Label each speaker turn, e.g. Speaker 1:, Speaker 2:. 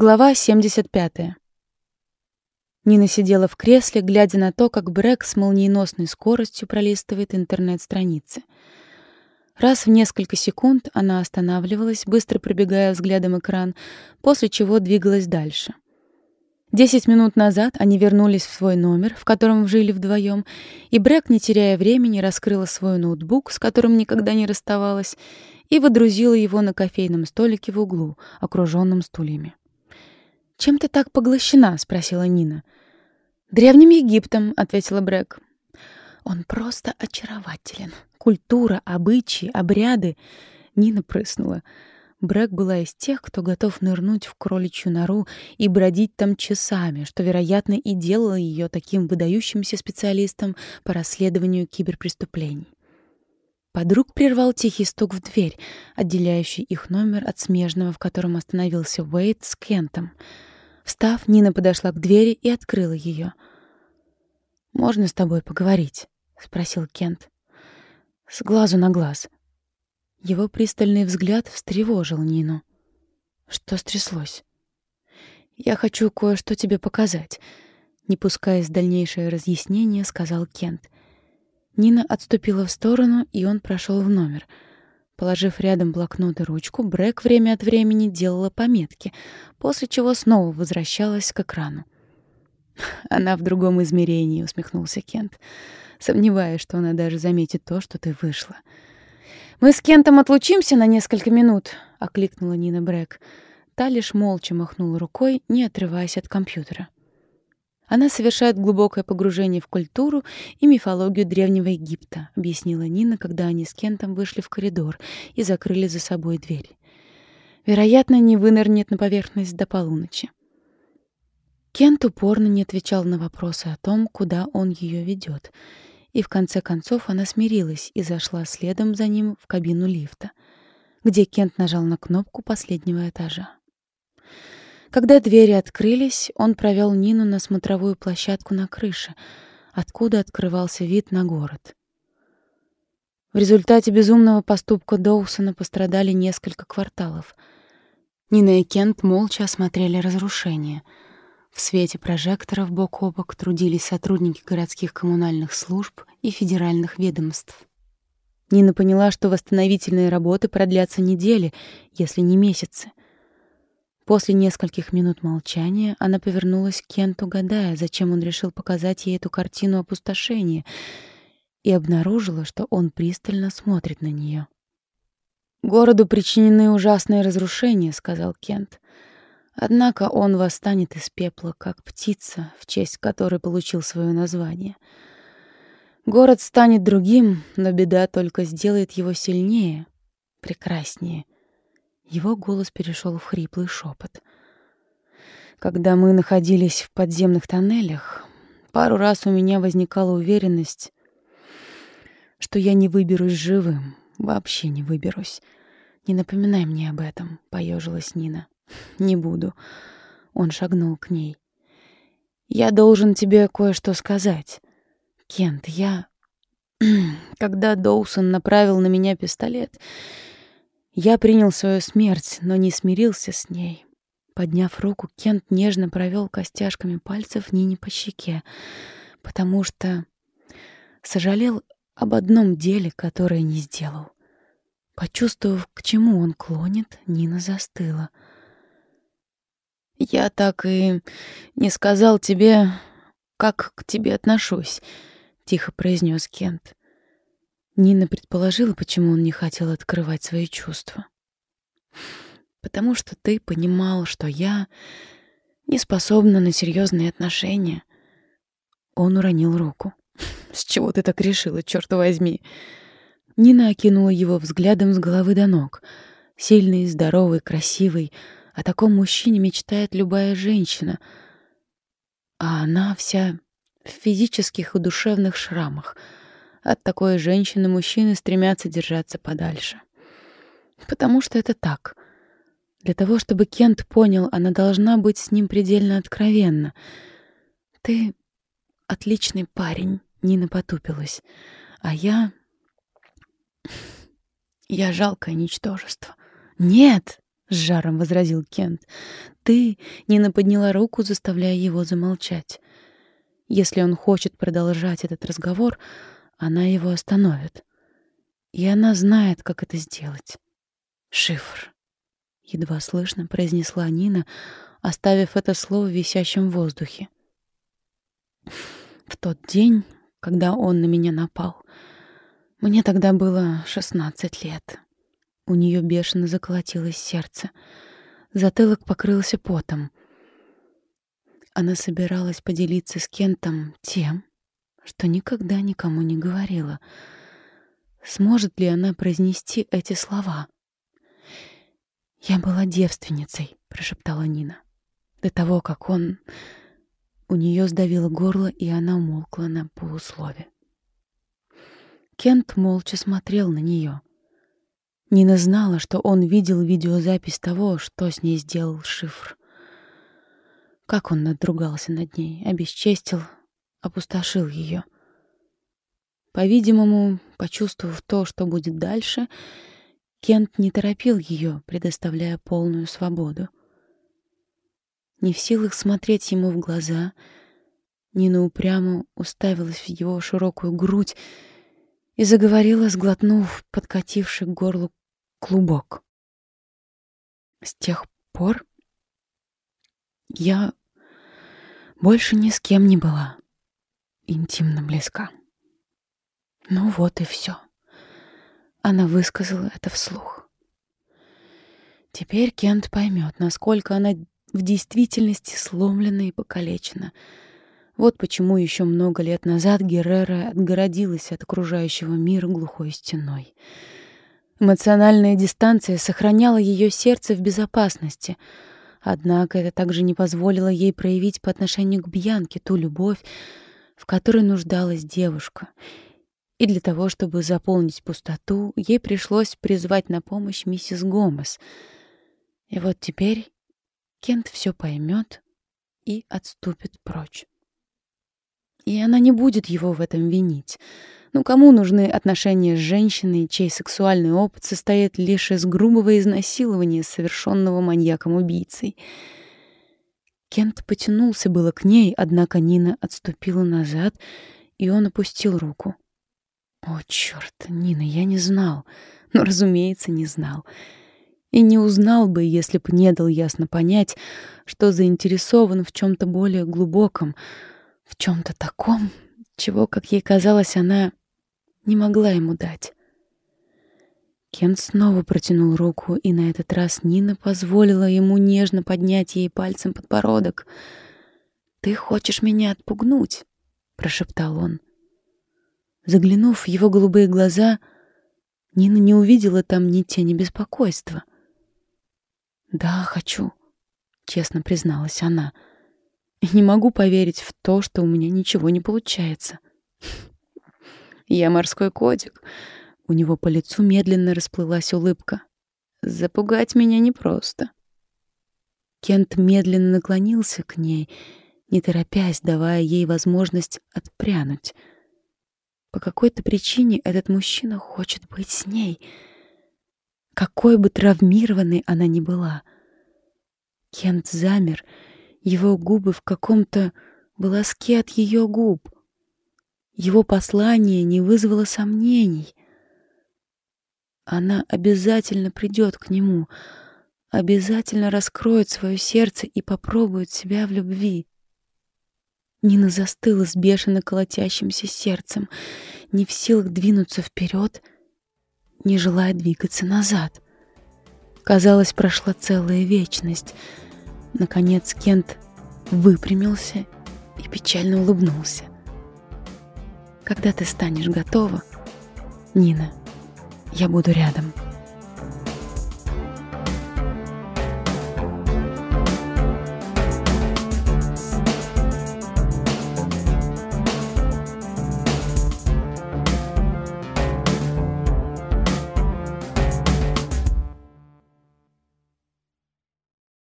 Speaker 1: Глава 75. Нина сидела в кресле, глядя на то, как Брэк с молниеносной скоростью пролистывает интернет-страницы. Раз в несколько секунд она останавливалась, быстро пробегая взглядом экран, после чего двигалась дальше. Десять минут назад они вернулись в свой номер, в котором жили вдвоем, и Брэк, не теряя времени, раскрыла свой ноутбук, с которым никогда не расставалась, и водрузила его на кофейном столике в углу, окруженном стульями. «Чем ты так поглощена?» — спросила Нина. «Древним Египтом», — ответила Брэк. «Он просто очарователен. Культура, обычаи, обряды». Нина прыснула. Брэк была из тех, кто готов нырнуть в кроличью нору и бродить там часами, что, вероятно, и делало ее таким выдающимся специалистом по расследованию киберпреступлений. Подруг прервал тихий стук в дверь, отделяющий их номер от смежного, в котором остановился Уэйд с Кентом — Встав, Нина подошла к двери и открыла ее. «Можно с тобой поговорить?» — спросил Кент. «С глазу на глаз». Его пристальный взгляд встревожил Нину. «Что стряслось?» «Я хочу кое-что тебе показать», — не пускаясь в дальнейшее разъяснение, сказал Кент. Нина отступила в сторону, и он прошел в номер — Положив рядом блокнот и ручку, Брэк время от времени делала пометки, после чего снова возвращалась к экрану. «Она в другом измерении», — усмехнулся Кент, сомневаясь, что она даже заметит то, что ты вышла. «Мы с Кентом отлучимся на несколько минут», — окликнула Нина Брэк. Та лишь молча махнула рукой, не отрываясь от компьютера. Она совершает глубокое погружение в культуру и мифологию Древнего Египта, объяснила Нина, когда они с Кентом вышли в коридор и закрыли за собой дверь. Вероятно, не вынырнет на поверхность до полуночи. Кент упорно не отвечал на вопросы о том, куда он ее ведет, и в конце концов она смирилась и зашла следом за ним в кабину лифта, где Кент нажал на кнопку последнего этажа. Когда двери открылись, он провел Нину на смотровую площадку на крыше, откуда открывался вид на город. В результате безумного поступка Доусона пострадали несколько кварталов. Нина и Кент молча осмотрели разрушения. В свете прожекторов бок о бок трудились сотрудники городских коммунальных служб и федеральных ведомств. Нина поняла, что восстановительные работы продлятся недели, если не месяцы. После нескольких минут молчания она повернулась к Кенту, гадая, зачем он решил показать ей эту картину опустошения, и обнаружила, что он пристально смотрит на нее. «Городу причинены ужасные разрушения», — сказал Кент. «Однако он восстанет из пепла, как птица, в честь которой получил свое название. Город станет другим, но беда только сделает его сильнее, прекраснее». Его голос перешел в хриплый шепот. Когда мы находились в подземных тоннелях, пару раз у меня возникала уверенность, что я не выберусь живым, вообще не выберусь. Не напоминай мне об этом, поежилась Нина. Не буду. Он шагнул к ней. Я должен тебе кое-что сказать. Кент, я когда Доусон направил на меня пистолет, я принял свою смерть, но не смирился с ней. Подняв руку, Кент нежно провел костяшками пальцев Нине по щеке, потому что сожалел об одном деле, которое не сделал. Почувствовав, к чему он клонит, Нина застыла. «Я так и не сказал тебе, как к тебе отношусь», — тихо произнес Кент. Нина предположила, почему он не хотел открывать свои чувства. «Потому что ты понимал, что я не способна на серьезные отношения». Он уронил руку. «С чего ты так решила, черт возьми?» Нина окинула его взглядом с головы до ног. Сильный, здоровый, красивый. О таком мужчине мечтает любая женщина. А она вся в физических и душевных шрамах — от такой женщины мужчины стремятся держаться подальше. Потому что это так. Для того, чтобы Кент понял, она должна быть с ним предельно откровенна. «Ты отличный парень», — Нина потупилась. «А я... я жалкое ничтожество». «Нет!» — с жаром возразил Кент. «Ты...» — Нина подняла руку, заставляя его замолчать. Если он хочет продолжать этот разговор, она его остановит. И она знает, как это сделать. «Шифр», — едва слышно произнесла Нина, оставив это слово висящим в воздухе. В тот день, когда он на меня напал, мне тогда было шестнадцать лет. У нее бешено заколотилось сердце. Затылок покрылся потом. Она собиралась поделиться с Кентом тем, что никогда никому не говорила. Сможет ли она произнести эти слова? «Я была девственницей», — прошептала Нина. До того, как он... У нее сдавило горло, и она умолкла на полуслове. Кент молча смотрел на нее. Нина знала, что он видел видеозапись того, что с ней сделал шифр. Как он надругался над ней, обесчестил, опустошил ее. По-видимому, почувствовав то, что будет дальше, Кент не торопил ее, предоставляя полную свободу. Не в силах смотреть ему в глаза, Нина упрямо уставилась в его широкую грудь и заговорила, сглотнув подкативший к горлу клубок. С тех пор я больше ни с кем не была интимно близка. Ну вот и все. Она высказала это вслух. Теперь Кент поймет, насколько она в действительности сломлена и покалечена. Вот почему еще много лет назад Геррера отгородилась от окружающего мира глухой стеной — Эмоциональная дистанция сохраняла ее сердце в безопасности, однако это также не позволило ей проявить по отношению к Бьянке ту любовь, в которой нуждалась девушка. И для того, чтобы заполнить пустоту, ей пришлось призвать на помощь миссис Гомес. И вот теперь Кент все поймет и отступит прочь. И она не будет его в этом винить — ну кому нужны отношения с женщиной, чей сексуальный опыт состоит лишь из грубого изнасилования, совершенного маньяком-убийцей? Кент потянулся было к ней, однако Нина отступила назад, и он опустил руку. «О, черт, Нина, я не знал. Ну, разумеется, не знал. И не узнал бы, если бы не дал ясно понять, что заинтересован в чем-то более глубоком, в чем-то таком, чего, как ей казалось, она не могла ему дать. Кент снова протянул руку, и на этот раз Нина позволила ему нежно поднять ей пальцем подбородок. «Ты хочешь меня отпугнуть?» — прошептал он. Заглянув в его голубые глаза, Нина не увидела там ни тени беспокойства. «Да, хочу», — честно призналась она. «И не могу поверить в то, что у меня ничего не получается». Я морской котик. У него по лицу медленно расплылась улыбка. Запугать меня непросто. Кент медленно наклонился к ней, не торопясь, давая ей возможность отпрянуть. По какой-то причине этот мужчина хочет быть с ней, какой бы травмированной она ни была. Кент замер, его губы в каком-то волоске от ее губ — его послание не вызвало сомнений. Она обязательно придет к нему, обязательно раскроет свое сердце и попробует себя в любви. Нина застыла с бешено колотящимся сердцем, не в силах двинуться вперед, не желая двигаться назад. Казалось, прошла целая вечность. Наконец Кент выпрямился и печально улыбнулся. Когда ты станешь готова, Нина, я буду рядом.